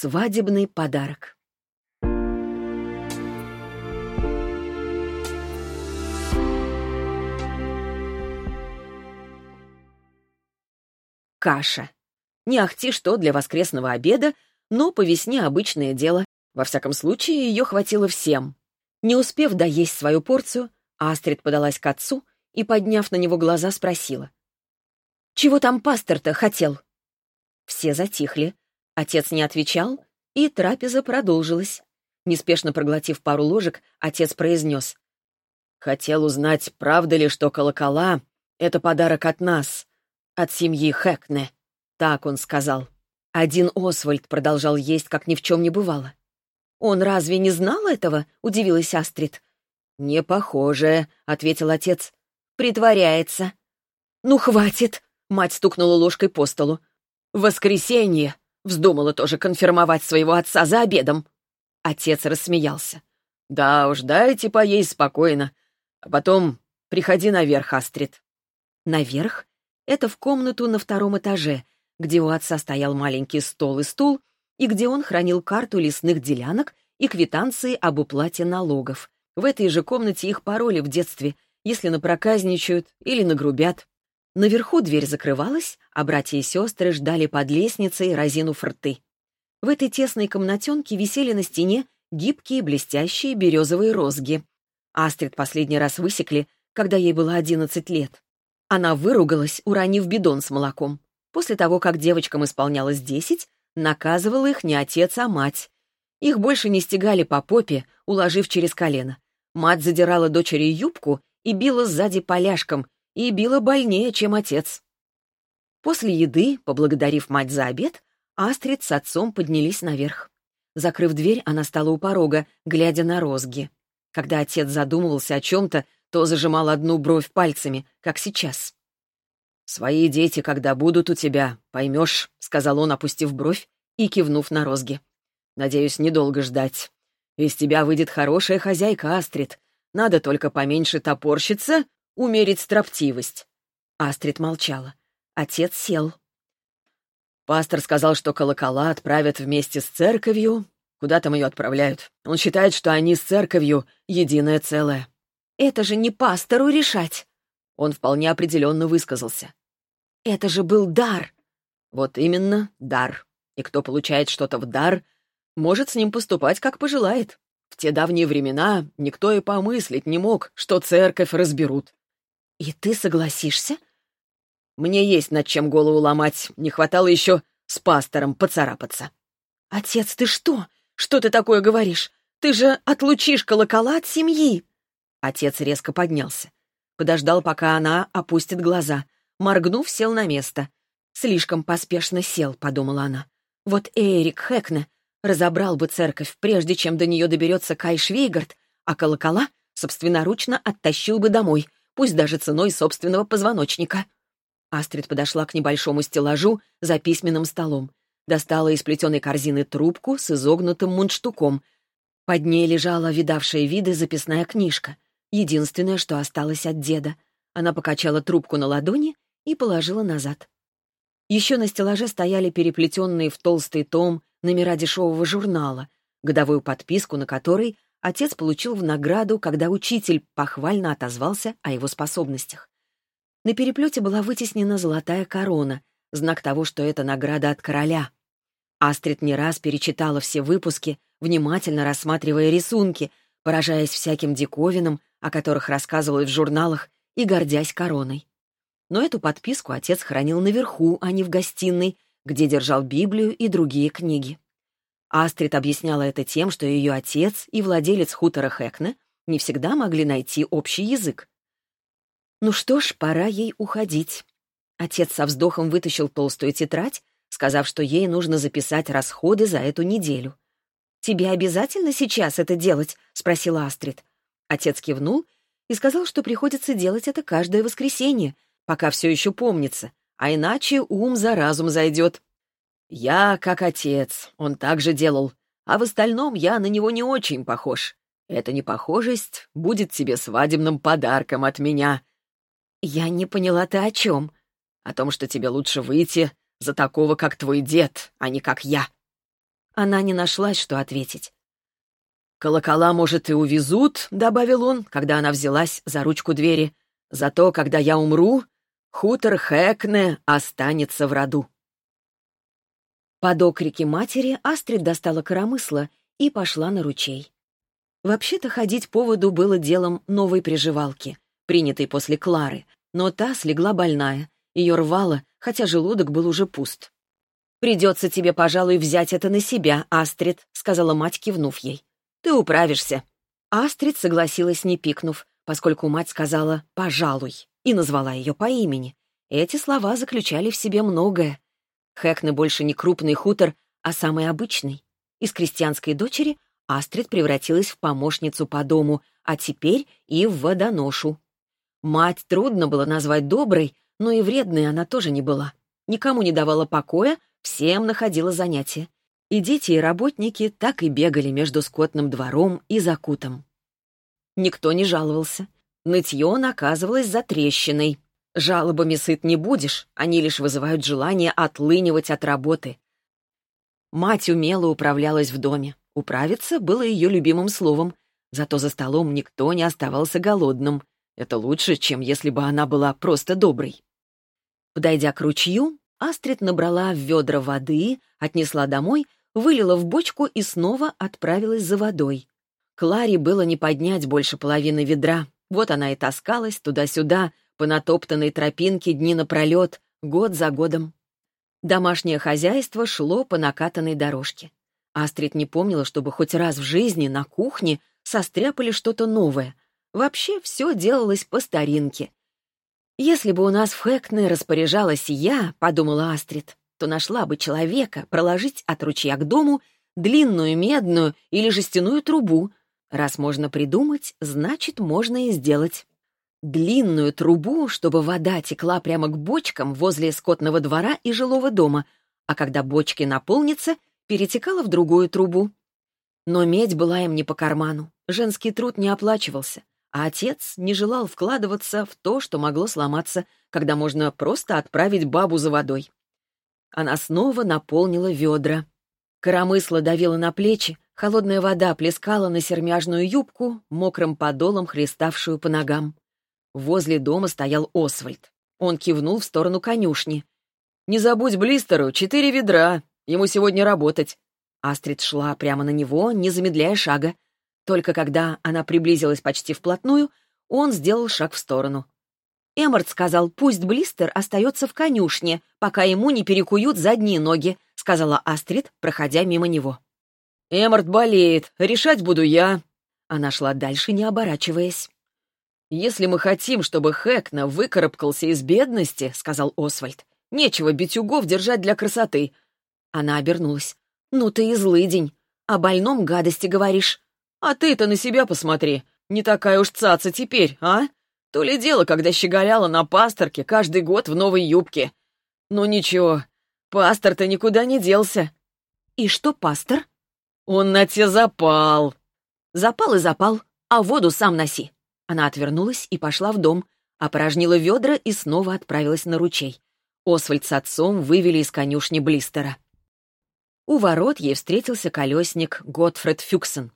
Свадебный подарок. Каша. Не ахти что для воскресного обеда, но по весне обычное дело. Во всяком случае, ее хватило всем. Не успев доесть свою порцию, Астрид подалась к отцу и, подняв на него глаза, спросила. «Чего там пастор-то хотел?» Все затихли. Отец не отвечал, и трапеза продолжилась. Неспешно проглотив пару ложек, отец произнес. «Хотел узнать, правда ли, что колокола — это подарок от нас, от семьи Хэкне». Так он сказал. Один Освальд продолжал есть, как ни в чем не бывало. «Он разве не знал этого?» — удивилась Астрид. «Не похоже», — ответил отец. «Притворяется». «Ну, хватит!» — мать стукнула ложкой по столу. «Воскресенье!» — вздумала тоже конфирмовать своего отца за обедом. Отец рассмеялся. «Да уж, дайте поесть спокойно. А потом приходи наверх, Астрид». Наверх? Это в комнату на втором этаже, где у отца стоял маленький стол и стул, и где он хранил карту лесных делянок и квитанции об уплате налогов. В этой же комнате их пароли в детстве, если напроказничают или нагрубят. Наверху дверь закрывалась, а братья и сестры ждали под лестницей, разинув рты. В этой тесной комнатенке висели на стене гибкие блестящие березовые розги. Астрид последний раз высекли, когда ей было одиннадцать лет. Она выругалась, уронив бидон с молоком. После того, как девочкам исполнялось десять, наказывал их не отец, а мать. Их больше не стегали по попе, уложив через колено. Мать задирала дочери юбку и била сзади поляшком, и била больнее, чем отец. После еды, поблагодарив мать за обед, Астрид с отцом поднялись наверх. Закрыв дверь, она стала у порога, глядя на розги. Когда отец задумывался о чем-то, то зажимал одну бровь пальцами, как сейчас. «Свои дети, когда будут у тебя, поймешь», — сказал он, опустив бровь и кивнув на розги. «Надеюсь, недолго ждать. Из тебя выйдет хорошая хозяйка, Астрид. Надо только поменьше топорщиться, умерить строптивость». Астрид молчала. Отец сел. Пастор сказал, что колокола отправят вместе с церковью. Куда там ее отправляют? Он считает, что они с церковью единое целое. «Это же не пастору решать!» Он вполне определенно высказался. Это же был дар. Вот именно, дар. И кто получает что-то в дар, может с ним поступать, как пожелает. В те давние времена никто и помыслить не мог, что церковь разберут. И ты согласишься? Мне есть над чем голову ломать. Не хватало еще с пастором поцарапаться. Отец, ты что? Что ты такое говоришь? Ты же отлучишь колокола от семьи. Отец резко поднялся. Подождал, пока она опустит глаза — Моргнув, сел на место. «Слишком поспешно сел», — подумала она. «Вот Эрик Хэкне разобрал бы церковь, прежде чем до нее доберется Кай Швейгард, а колокола собственноручно оттащил бы домой, пусть даже ценой собственного позвоночника». Астрид подошла к небольшому стеллажу за письменным столом, достала из плетеной корзины трубку с изогнутым мундштуком. Под ней лежала видавшая виды записная книжка, единственное, что осталось от деда. Она покачала трубку на ладони и положила назад. Еще на стеллаже стояли переплетенные в толстый том номера дешевого журнала, годовую подписку на который отец получил в награду, когда учитель похвально отозвался о его способностях. На переплете была вытеснена золотая корона, знак того, что это награда от короля. Астрид не раз перечитала все выпуски, внимательно рассматривая рисунки, поражаясь всяким диковинам, о которых рассказывают в журналах, и гордясь короной. Но эту подписку отец хранил наверху, а не в гостиной, где держал Библию и другие книги. Астрид объясняла это тем, что ее отец и владелец хутора Хэкне не всегда могли найти общий язык. Ну что ж, пора ей уходить. Отец со вздохом вытащил толстую тетрадь, сказав, что ей нужно записать расходы за эту неделю. «Тебе обязательно сейчас это делать?» — спросила Астрид. Отец кивнул и сказал, что приходится делать это каждое воскресенье, пока все еще помнится, а иначе ум за разум зайдет. Я как отец, он так же делал, а в остальном я на него не очень похож. Эта непохожесть будет тебе свадебным подарком от меня. Я не поняла ты о чем. О том, что тебе лучше выйти за такого, как твой дед, а не как я. Она не нашлась, что ответить. «Колокола, может, и увезут», — добавил он, когда она взялась за ручку двери. «Зато, когда я умру, хутор Хэкне останется в роду». Под окрики матери Астрид достала коромысло и пошла на ручей. Вообще-то ходить по воду было делом новой приживалки, принятой после Клары, но та слегла больная, ее рвало, хотя желудок был уже пуст. «Придется тебе, пожалуй, взять это на себя, Астрид», — сказала мать, кивнув ей. «Ты управишься». Астрид согласилась, не пикнув, поскольку мать сказала «пожалуй» и назвала ее по имени. Эти слова заключали в себе многое. Хэкне больше не крупный хутор, а самый обычный. Из крестьянской дочери Астрид превратилась в помощницу по дому, а теперь и в водоношу. Мать трудно было назвать доброй, но и вредной она тоже не была. Никому не давала покоя, всем находила занятия. И дети, и работники так и бегали между скотным двором и закутом. Никто не жаловался. Нытье наказывалось за трещиной. Жалобами сыт не будешь, они лишь вызывают желание отлынивать от работы. Мать умело управлялась в доме. Управиться было ее любимым словом. Зато за столом никто не оставался голодным. Это лучше, чем если бы она была просто доброй. Подойдя к ручью, Астрид набрала в ведра воды, отнесла домой, вылила в бочку и снова отправилась за водой. Кларе было не поднять больше половины ведра. Вот она и таскалась туда-сюда, по натоптанной тропинке дни напролет, год за годом. Домашнее хозяйство шло по накатанной дорожке. Астрид не помнила, чтобы хоть раз в жизни на кухне состряпали что-то новое. Вообще все делалось по старинке. «Если бы у нас в Хэкне распоряжалась я», — подумала Астрид, то нашла бы человека проложить от ручья к дому длинную медную или жестяную трубу. Раз можно придумать, значит, можно и сделать. Длинную трубу, чтобы вода текла прямо к бочкам возле скотного двора и жилого дома, а когда бочки наполнятся, перетекала в другую трубу. Но медь была им не по карману, женский труд не оплачивался а отец не желал вкладываться в то, что могло сломаться, когда можно просто отправить бабу за водой. Она снова наполнила ведра. Коромысло давило на плечи, холодная вода плескала на сермяжную юбку, мокрым подолом хлеставшую по ногам. Возле дома стоял Освальд. Он кивнул в сторону конюшни. «Не забудь Блистеру, четыре ведра, ему сегодня работать». Астрид шла прямо на него, не замедляя шага. Только когда она приблизилась почти вплотную, он сделал шаг в сторону. Эммард сказал, пусть Блистер остается в конюшне, пока ему не перекуют задние ноги, сказала Астрид, проходя мимо него. «Эммард болеет, решать буду я». Она шла дальше, не оборачиваясь. «Если мы хотим, чтобы Хэкна выкарабкался из бедности», — сказал Освальд, — «нечего битюгов держать для красоты». Она обернулась. «Ну ты и злыдень. О больном гадости говоришь. А ты-то на себя посмотри. Не такая уж цаца теперь, а? То ли дело, когда щеголяла на пасторке каждый год в новой юбке. Ну ничего, пастор-то никуда не делся. И что пастор? Он на те запал. Запал и запал, а воду сам носи. Она отвернулась и пошла в дом, опорожнила ведра и снова отправилась на ручей. Освальд с отцом вывели из конюшни Блистера. У ворот ей встретился колесник Готфред Фюксен.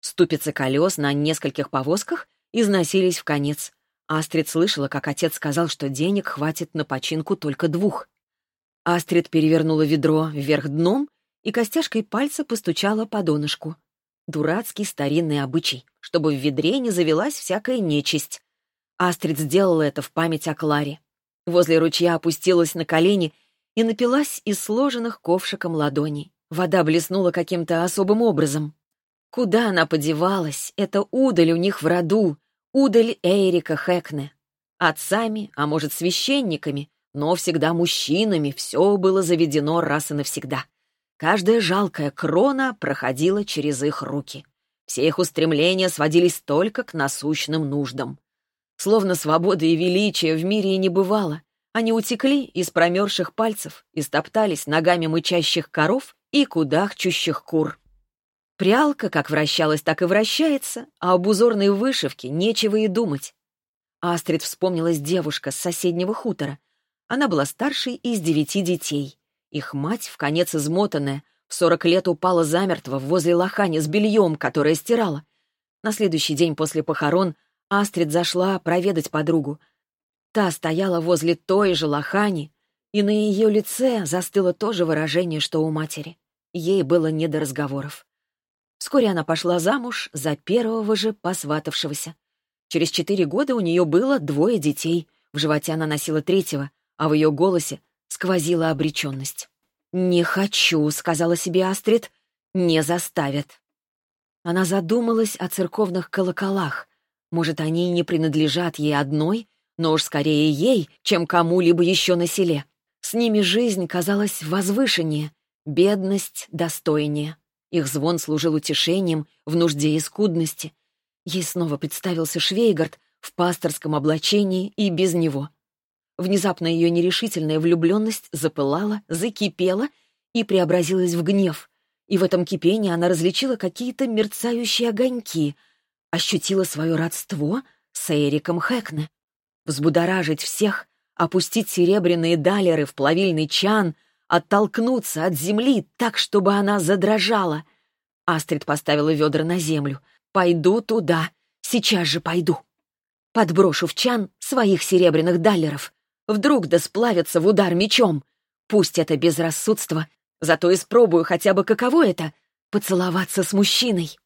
Ступицы колес на нескольких повозках износились в конец. Астрид слышала, как отец сказал, что денег хватит на починку только двух. Астрид перевернула ведро вверх дном и костяшкой пальца постучала по донышку. Дурацкий старинный обычай, чтобы в ведре не завелась всякая нечисть. Астрид сделала это в память о Кларе. Возле ручья опустилась на колени и напилась из сложенных ковшиком ладоней. Вода блеснула каким-то особым образом. Куда она подевалась? Это удаль у них в роду, удаль Эрика Хэкне. Отцами, а может, священниками, но всегда мужчинами все было заведено раз и навсегда. Каждая жалкая крона проходила через их руки. Все их устремления сводились только к насущным нуждам. Словно свободы и величия в мире и не бывало. Они утекли из промерзших пальцев и стоптались ногами мычащих коров и кудахчущих кур. Прялка как вращалась, так и вращается, а об узорной вышивке нечего и думать. Астрид вспомнилась девушка с соседнего хутора. Она была старшей из девяти детей. Их мать, в конец измотанная, в сорок лет упала замертво возле лохани с бельем, которое стирала. На следующий день после похорон Астрид зашла проведать подругу. Та стояла возле той же лохани, и на ее лице застыло то же выражение, что у матери. Ей было не до разговоров. Вскоре она пошла замуж за первого же посватавшегося. Через четыре года у нее было двое детей. В животе она носила третьего, а в ее голосе сквозила обреченность. «Не хочу», — сказала себе Астрид, — «не заставят». Она задумалась о церковных колоколах. Может, они не принадлежат ей одной, но уж скорее ей, чем кому-либо еще на селе. С ними жизнь казалась возвышеннее, бедность достойнее. Их звон служил утешением в нужде и скудности. Ей снова представился Швейгард в пасторском облачении и без него. Внезапно ее нерешительная влюбленность запылала, закипела и преобразилась в гнев. И в этом кипении она различила какие-то мерцающие огоньки, ощутила свое родство с Эриком Хэкне. Взбудоражить всех, опустить серебряные далеры в плавильный чан — оттолкнуться от земли так, чтобы она задрожала. Астрид поставила ведра на землю. «Пойду туда. Сейчас же пойду. Подброшу в чан своих серебряных даллеров. Вдруг да сплавятся в удар мечом. Пусть это безрассудство, зато испробую хотя бы каково это — поцеловаться с мужчиной».